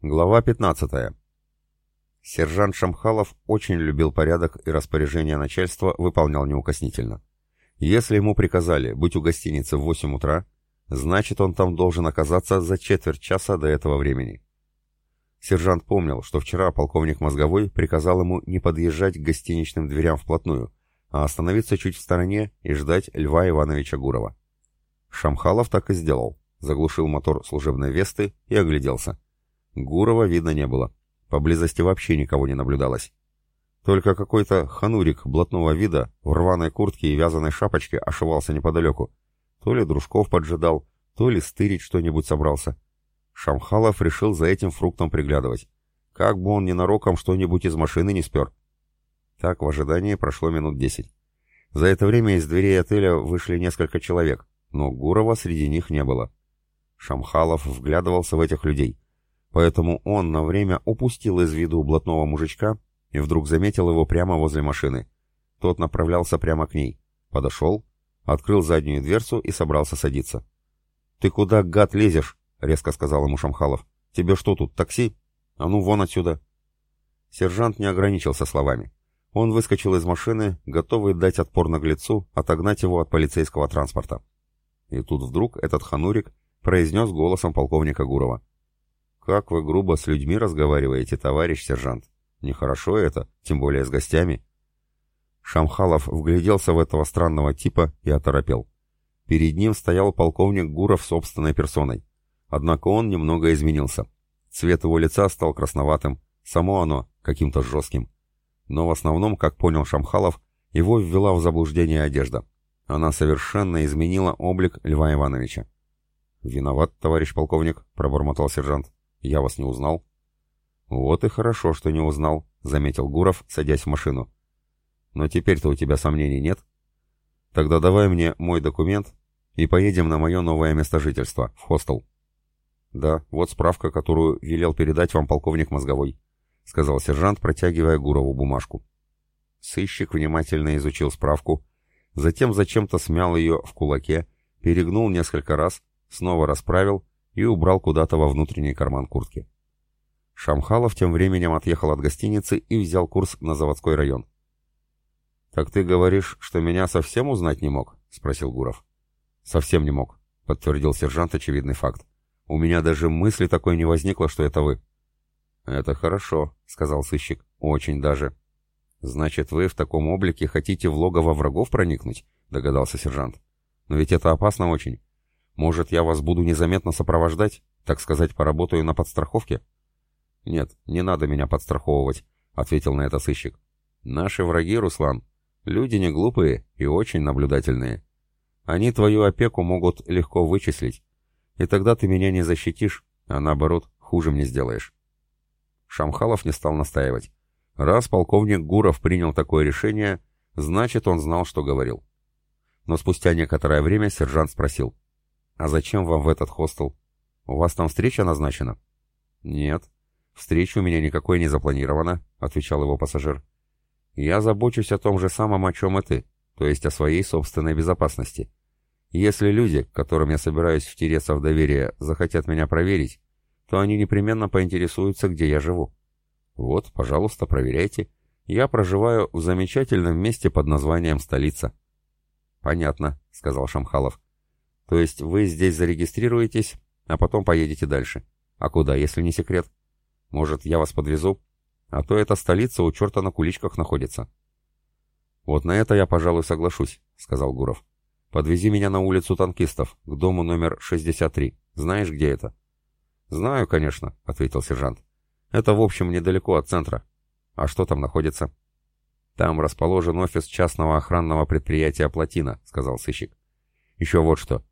Глава 15. Сержант Шамхалов очень любил порядок и распоряжение начальства выполнял неукоснительно. Если ему приказали быть у гостиницы в 8 утра, значит он там должен оказаться за четверть часа до этого времени. Сержант помнил, что вчера полковник Мозговой приказал ему не подъезжать к гостиничным дверям вплотную, а остановиться чуть в стороне и ждать Льва Ивановича Гурова. Шамхалов так и сделал, заглушил мотор служебной Весты и огляделся. Гурова видно не было. Поблизости вообще никого не наблюдалось. Только какой-то ханурик блатного вида в рваной куртке и вязаной шапочке ошивался неподалеку. То ли дружков поджидал, то ли стырить что-нибудь собрался. Шамхалов решил за этим фруктом приглядывать. Как бы он ненароком что-нибудь из машины не спер. Так в ожидании прошло минут десять. За это время из дверей отеля вышли несколько человек, но Гурова среди них не было. Шамхалов вглядывался в этих людей. Поэтому он на время упустил из виду блатного мужичка и вдруг заметил его прямо возле машины. Тот направлялся прямо к ней. Подошел, открыл заднюю дверцу и собрался садиться. «Ты куда, гад, лезешь?» — резко сказал ему Шамхалов. «Тебе что тут, такси? А ну вон отсюда!» Сержант не ограничился словами. Он выскочил из машины, готовый дать отпор наглецу, отогнать его от полицейского транспорта. И тут вдруг этот ханурик произнес голосом полковника Гурова. «Как вы грубо с людьми разговариваете, товарищ сержант? Нехорошо это, тем более с гостями». Шамхалов вгляделся в этого странного типа и оторопел. Перед ним стоял полковник Гуров собственной персоной. Однако он немного изменился. Цвет его лица стал красноватым, само оно каким-то жестким. Но в основном, как понял Шамхалов, его ввела в заблуждение одежда. Она совершенно изменила облик Льва Ивановича. «Виноват, товарищ полковник», — пробормотал сержант. Я вас не узнал. Вот и хорошо, что не узнал, заметил Гуров, садясь в машину. Но теперь-то у тебя сомнений нет? Тогда давай мне мой документ и поедем на мое новое место жительства, в хостел. Да, вот справка, которую велел передать вам полковник Мозговой, сказал сержант, протягивая Гурову бумажку. Сыщик внимательно изучил справку, затем зачем-то смял ее в кулаке, перегнул несколько раз, снова расправил и убрал куда-то во внутренний карман куртки. Шамхалов тем временем отъехал от гостиницы и взял курс на заводской район. «Так ты говоришь, что меня совсем узнать не мог?» — спросил Гуров. «Совсем не мог», — подтвердил сержант очевидный факт. «У меня даже мысли такой не возникло, что это вы». «Это хорошо», — сказал сыщик. «Очень даже». «Значит, вы в таком облике хотите в логово врагов проникнуть?» — догадался сержант. «Но ведь это опасно очень. Может, я вас буду незаметно сопровождать? Так сказать, поработаю на подстраховке? Нет, не надо меня подстраховывать, ответил на это сыщик. Наши враги, Руслан, люди не глупые и очень наблюдательные. Они твою опеку могут легко вычислить, и тогда ты меня не защитишь, а наоборот, хуже мне сделаешь. Шамхалов не стал настаивать. Раз полковник Гуров принял такое решение, значит, он знал, что говорил. Но спустя некоторое время сержант спросил. «А зачем вам в этот хостел? У вас там встреча назначена?» «Нет, встречи у меня никакой не запланировано», — отвечал его пассажир. «Я забочусь о том же самом, о чем и ты, то есть о своей собственной безопасности. Если люди, к которым я собираюсь втереться в доверие, захотят меня проверить, то они непременно поинтересуются, где я живу. Вот, пожалуйста, проверяйте. Я проживаю в замечательном месте под названием «Столица». «Понятно», — сказал Шамхалов. То есть вы здесь зарегистрируетесь, а потом поедете дальше. А куда, если не секрет? Может, я вас подвезу? А то эта столица у черта на куличках находится. Вот на это я, пожалуй, соглашусь, сказал Гуров. Подвези меня на улицу танкистов, к дому номер 63. Знаешь, где это? Знаю, конечно, ответил сержант. Это, в общем, недалеко от центра. А что там находится? Там расположен офис частного охранного предприятия «Плотина», сказал сыщик. Еще вот что.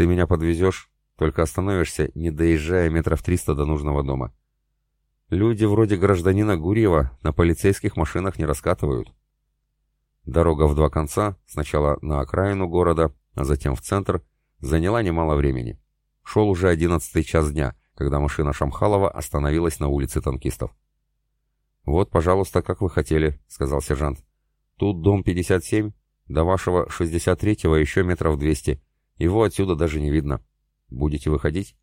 Ты меня подвезешь, только остановишься, не доезжая метров триста до нужного дома. Люди вроде гражданина Гурьева на полицейских машинах не раскатывают. Дорога в два конца, сначала на окраину города, а затем в центр, заняла немало времени. Шел уже одиннадцатый час дня, когда машина Шамхалова остановилась на улице танкистов. «Вот, пожалуйста, как вы хотели», — сказал сержант. «Тут дом 57, до вашего 63-го еще метров 200. Его отсюда даже не видно. Будете выходить?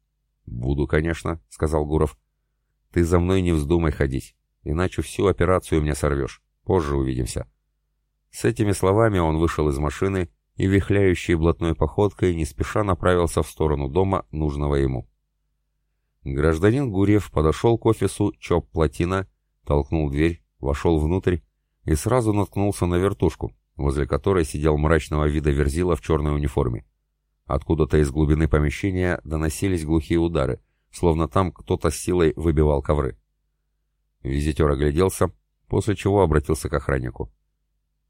Буду, конечно, сказал Гуров. Ты за мной не вздумай ходить, иначе всю операцию мне сорвешь. Позже увидимся». С этими словами он вышел из машины и, вихляющей блатной походкой, не спеша направился в сторону дома, нужного ему. Гражданин Гурьев подошел к офису ЧОП «Плотина», толкнул дверь, вошел внутрь и сразу наткнулся на вертушку, возле которой сидел мрачного вида верзила в черной униформе. Откуда-то из глубины помещения доносились глухие удары, словно там кто-то силой выбивал ковры. Визитер огляделся, после чего обратился к охраннику.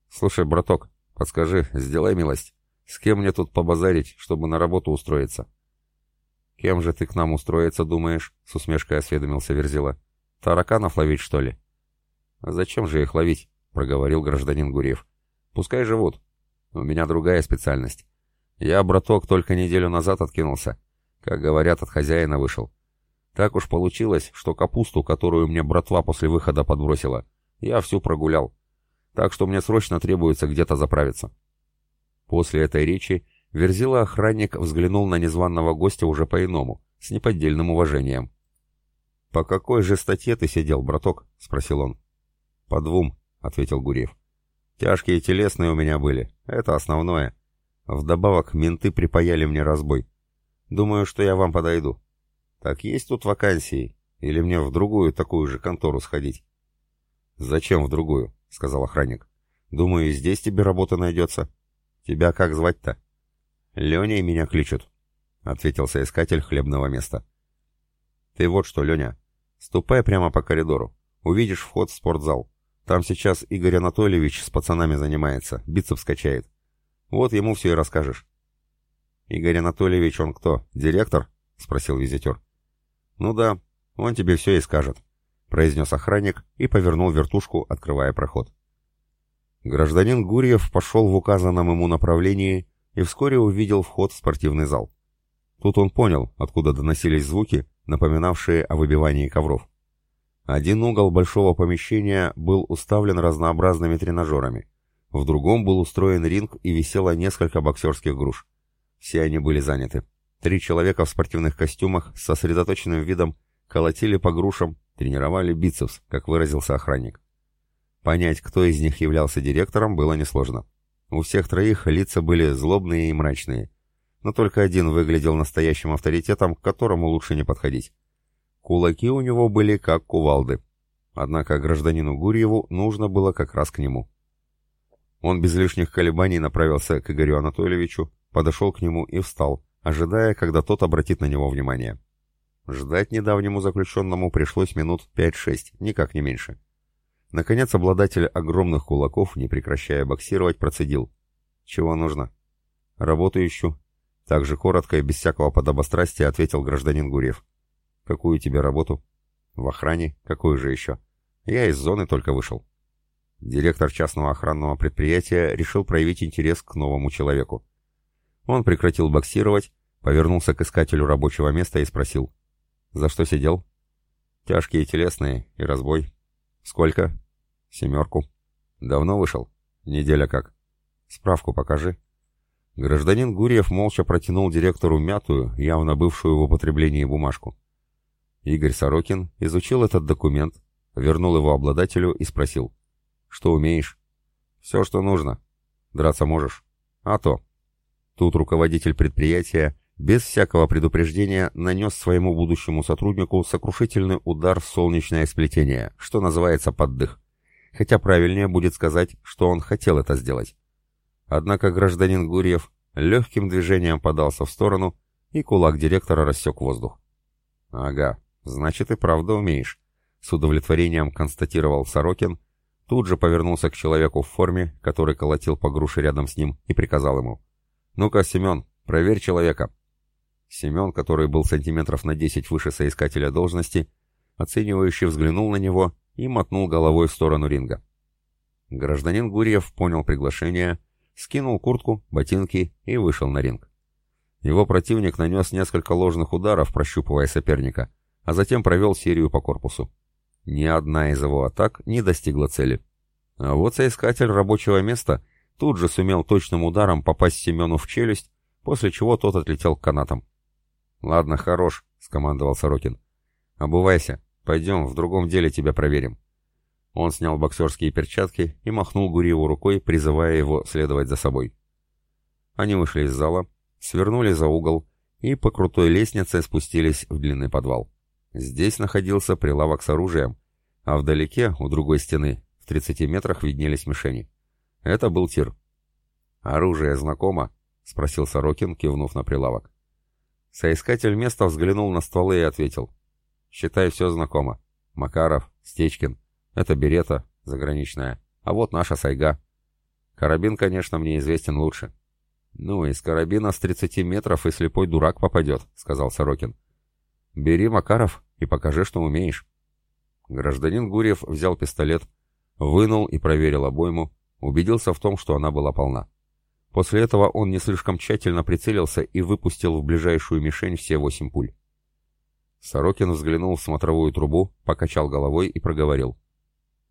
«Слушай, браток, подскажи, сделай милость, с кем мне тут побазарить, чтобы на работу устроиться?» «Кем же ты к нам устроиться думаешь?» — с усмешкой осведомился Верзила. «Тараканов ловить, что ли?» «А зачем же их ловить?» — проговорил гражданин Гурьев. «Пускай живут. У меня другая специальность. Я, браток, только неделю назад откинулся. Как говорят, от хозяина вышел. Так уж получилось, что капусту, которую мне братва после выхода подбросила, я всю прогулял. Так что мне срочно требуется где-то заправиться». После этой речи Верзила охранник взглянул на незваного гостя уже по-иному, с неподдельным уважением. «По какой же статье ты сидел, браток?» — спросил он. «По двум», — ответил Гурьев. «Тяжкие телесные у меня были, это основное. Вдобавок менты припаяли мне разбой. Думаю, что я вам подойду. Так есть тут вакансии? Или мне в другую такую же контору сходить?» «Зачем в другую?» — сказал охранник. «Думаю, здесь тебе работа найдется. Тебя как звать-то?» «Леней меня кличут», — ответил соискатель хлебного места. «Ты вот что, Леня, ступай прямо по коридору. Увидишь вход в спортзал. Там сейчас Игорь Анатольевич с пацанами занимается, бицепс качает. Вот ему все и расскажешь». «Игорь Анатольевич, он кто, директор?» — спросил визитер. «Ну да, он тебе все и скажет», — произнес охранник и повернул вертушку, открывая проход. Гражданин Гурьев пошел в указанном ему направлении и вскоре увидел вход в спортивный зал. Тут он понял, откуда доносились звуки, напоминавшие о выбивании ковров. Один угол большого помещения был уставлен разнообразными тренажерами, в другом был устроен ринг и висело несколько боксерских груш. Все они были заняты. Три человека в спортивных костюмах с сосредоточенным видом колотили по грушам, тренировали бицепс, как выразился охранник. Понять, кто из них являлся директором, было несложно. У всех троих лица были злобные и мрачные. Но только один выглядел настоящим авторитетом, к которому лучше не подходить. Кулаки у него были как кувалды. Однако гражданину Гурьеву нужно было как раз к нему. Он без лишних колебаний направился к Игорю Анатольевичу, подошел к нему и встал, ожидая, когда тот обратит на него внимание. Ждать недавнему заключенному пришлось минут 5-6, никак не меньше. Наконец обладатель огромных кулаков, не прекращая боксировать, процедил. «Чего нужно?» «Работу ищу». Так же коротко и без всякого подобострастия ответил гражданин Гурьев. «Какую тебе работу?» «В охране. Какую же еще?» «Я из зоны только вышел». Директор частного охранного предприятия решил проявить интерес к новому человеку. Он прекратил боксировать, повернулся к искателю рабочего места и спросил. «За что сидел?» «Тяжкие телесные и разбой». «Сколько?» «Семерку». «Давно вышел?» «Неделя как?» «Справку покажи». Гражданин Гурьев молча протянул директору мятую, явно бывшую в употреблении бумажку. Игорь Сорокин изучил этот документ, вернул его обладателю и спросил. «Что умеешь?» «Все, что нужно. Драться можешь?» «А то». Тут руководитель предприятия без всякого предупреждения нанес своему будущему сотруднику сокрушительный удар в солнечное сплетение, что называется поддых. Хотя правильнее будет сказать, что он хотел это сделать. Однако гражданин Гурьев легким движением подался в сторону, и кулак директора рассек воздух. «Ага, значит и правда умеешь», — с удовлетворением констатировал Сорокин, тут же повернулся к человеку в форме, который колотил по груше рядом с ним, и приказал ему. «Ну-ка, Семен, проверь человека». Семен, который был сантиметров на десять выше соискателя должности, оценивающе взглянул на него и мотнул головой в сторону ринга. Гражданин Гурьев понял приглашение, скинул куртку, ботинки и вышел на ринг. Его противник нанес несколько ложных ударов, прощупывая соперника, а затем провел серию по корпусу. Ни одна из его атак не достигла цели. А вот соискатель рабочего места тут же сумел точным ударом попасть Семену в челюсть, после чего тот отлетел к канатам. «Ладно, хорош», — скомандовал Сорокин. «Обувайся, Пойдем, в другом деле тебя проверим». Он снял боксерские перчатки и махнул Гуриеву рукой, призывая его следовать за собой. Они вышли из зала, свернули за угол и по крутой лестнице спустились в длинный подвал. Здесь находился прилавок с оружием, а вдалеке, у другой стены, в 30 метрах виднелись мишени. Это был тир. «Оружие знакомо?» — спросил Сорокин, кивнув на прилавок. Соискатель места взглянул на стволы и ответил. «Считай, все знакомо. Макаров, Стечкин. Это берета, заграничная. А вот наша сайга. Карабин, конечно, мне известен лучше». «Ну, из карабина с 30 метров и слепой дурак попадет», — сказал Сорокин. «Бери, Макаров, и покажи, что умеешь». Гражданин Гурьев взял пистолет, вынул и проверил обойму, убедился в том, что она была полна. После этого он не слишком тщательно прицелился и выпустил в ближайшую мишень все восемь пуль. Сорокин взглянул в смотровую трубу, покачал головой и проговорил.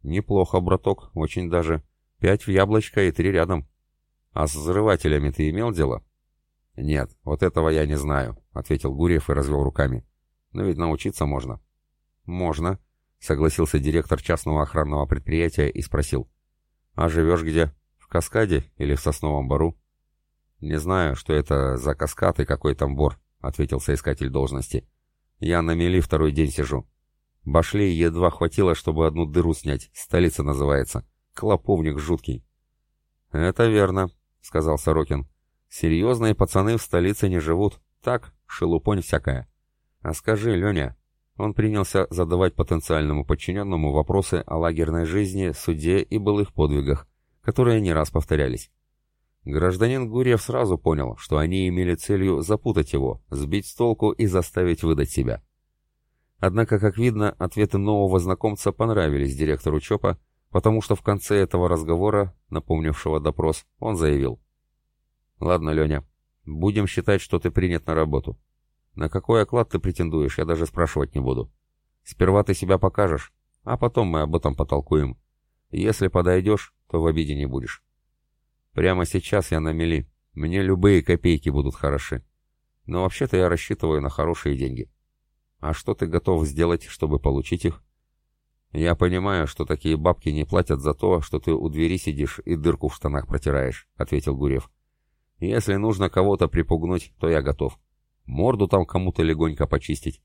«Неплохо, браток, очень даже. Пять в яблочко и три рядом. А с взрывателями ты имел дело?» «Нет, вот этого я не знаю», — ответил Гурьев и развел руками. «Но ведь научиться можно». «Можно», — согласился директор частного охранного предприятия и спросил. «А живешь где? В Каскаде или в Сосновом Бору?» «Не знаю, что это за каскад и какой там бор», — ответил соискатель должности. «Я на мели второй день сижу. Башли едва хватило, чтобы одну дыру снять. Столица называется. Клоповник жуткий». «Это верно», — сказал Сорокин. «Серьезные пацаны в столице не живут. Так, шелупонь всякая. А скажи, Леня, он принялся задавать потенциальному подчиненному вопросы о лагерной жизни, суде и былых подвигах, которые не раз повторялись. Гражданин Гурьев сразу понял, что они имели целью запутать его, сбить с толку и заставить выдать себя. Однако, как видно, ответы нового знакомца понравились директору ЧОПа, потому что в конце этого разговора, напомнившего допрос, он заявил. «Ладно, Леня, будем считать, что ты принят на работу. На какой оклад ты претендуешь, я даже спрашивать не буду. Сперва ты себя покажешь, а потом мы об этом потолкуем. Если подойдешь, то в обиде не будешь. Прямо сейчас я на мели. Мне любые копейки будут хороши. Но вообще-то я рассчитываю на хорошие деньги. А что ты готов сделать, чтобы получить их? Я понимаю, что такие бабки не платят за то, что ты у двери сидишь и дырку в штанах протираешь, ответил Гурев. Если нужно кого-то припугнуть, то я готов. Морду там кому-то легонько почистить.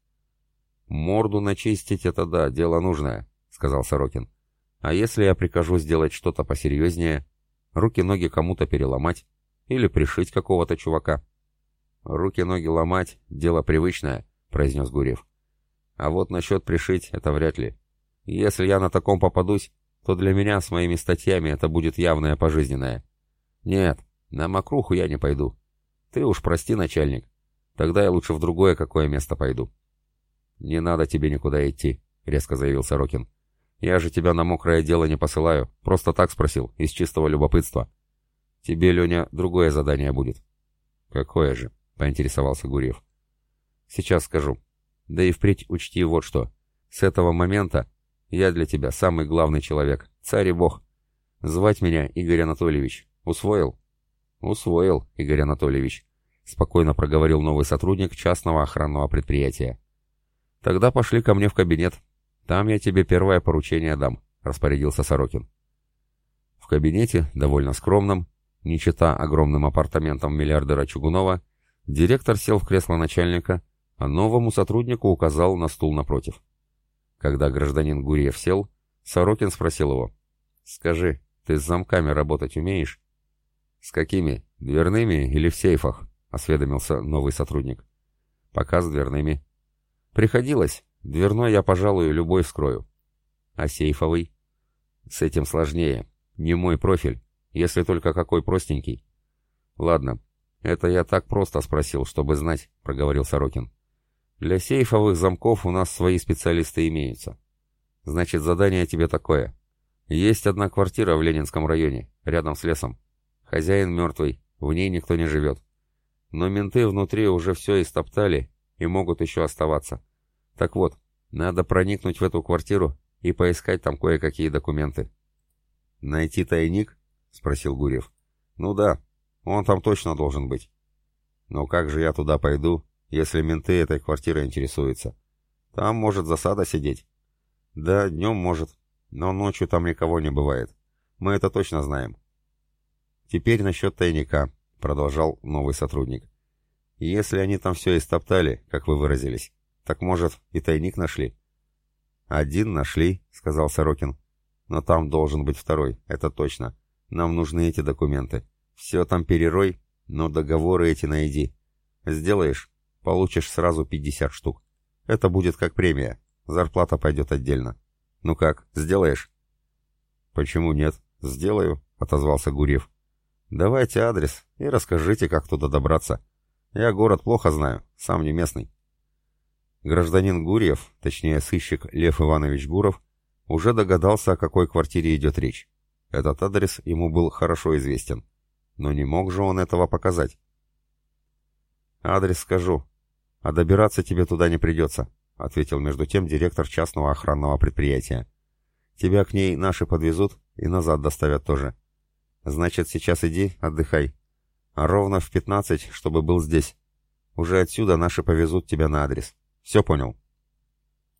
Морду начистить — это да, дело нужное, — сказал Сорокин. А если я прикажу сделать что-то посерьезнее? Руки-ноги кому-то переломать? Или пришить какого-то чувака? Руки-ноги ломать — дело привычное, — произнес Гурьев. А вот насчет пришить — это вряд ли. Если я на таком попадусь, то для меня с моими статьями это будет явное пожизненное. Нет, на мокруху я не пойду. Ты уж прости, начальник. Тогда я лучше в другое какое место пойду. Не надо тебе никуда идти, резко заявил Сорокин. Я же тебя на мокрое дело не посылаю, просто так спросил, из чистого любопытства. Тебе, Леня, другое задание будет. Какое же? поинтересовался Гурьев. Сейчас скажу. Да и впредь учти вот что. С этого момента я для тебя самый главный человек, царь и бог. Звать меня Игорь Анатольевич. Усвоил? Усвоил, Игорь Анатольевич. — спокойно проговорил новый сотрудник частного охранного предприятия. «Тогда пошли ко мне в кабинет. Там я тебе первое поручение дам», — распорядился Сорокин. В кабинете, довольно скромном, не чита огромным апартаментам миллиардера Чугунова, директор сел в кресло начальника, а новому сотруднику указал на стул напротив. Когда гражданин Гурьев сел, Сорокин спросил его. «Скажи, ты с замками работать умеешь?» «С какими? Дверными или в сейфах?» — осведомился новый сотрудник. «Пока с дверными». «Приходилось. Дверной я, пожалуй, любой вскрою». «А сейфовый?» «С этим сложнее. Не мой профиль, если только какой простенький». «Ладно, это я так просто спросил, чтобы знать», — проговорил Сорокин. «Для сейфовых замков у нас свои специалисты имеются. Значит, задание тебе такое. Есть одна квартира в Ленинском районе, рядом с лесом. Хозяин мертвый, в ней никто не живет. Но менты внутри уже все истоптали и могут еще оставаться. Так вот, надо проникнуть в эту квартиру и поискать там кое-какие документы. «Найти тайник?» — спросил Гурьев. «Ну да, он там точно должен быть». «Но как же я туда пойду, если менты этой квартирой интересуются? Там может засада сидеть. Да, днем может, но ночью там никого не бывает. Мы это точно знаем. Теперь насчет тайника, продолжал новый сотрудник. Если они там все истоптали, как вы выразились, так, может, и тайник нашли? Один нашли, сказал Сорокин. Но там должен быть второй, это точно. Нам нужны эти документы. Все там перерой, но договоры эти найди. Сделаешь, получишь сразу 50 штук. Это будет как премия. Зарплата пойдет отдельно. Ну как, сделаешь? Почему нет? Сделаю, отозвался Гурьев. Давайте адрес и расскажите, как туда добраться. Я город плохо знаю, сам не местный. Гражданин Гурьев, точнее сыщик Лев Иванович Гуров, уже догадался, о какой квартире идет речь. Этот адрес ему был хорошо известен. Но не мог же он этого показать. «Адрес скажу, а добираться тебе туда не придется», — ответил между тем директор частного охранного предприятия. «Тебя к ней наши подвезут и назад доставят тоже. Значит, сейчас иди, отдыхай. А ровно в пятнадцать, чтобы был здесь. Уже отсюда наши повезут тебя на адрес. Все понял?»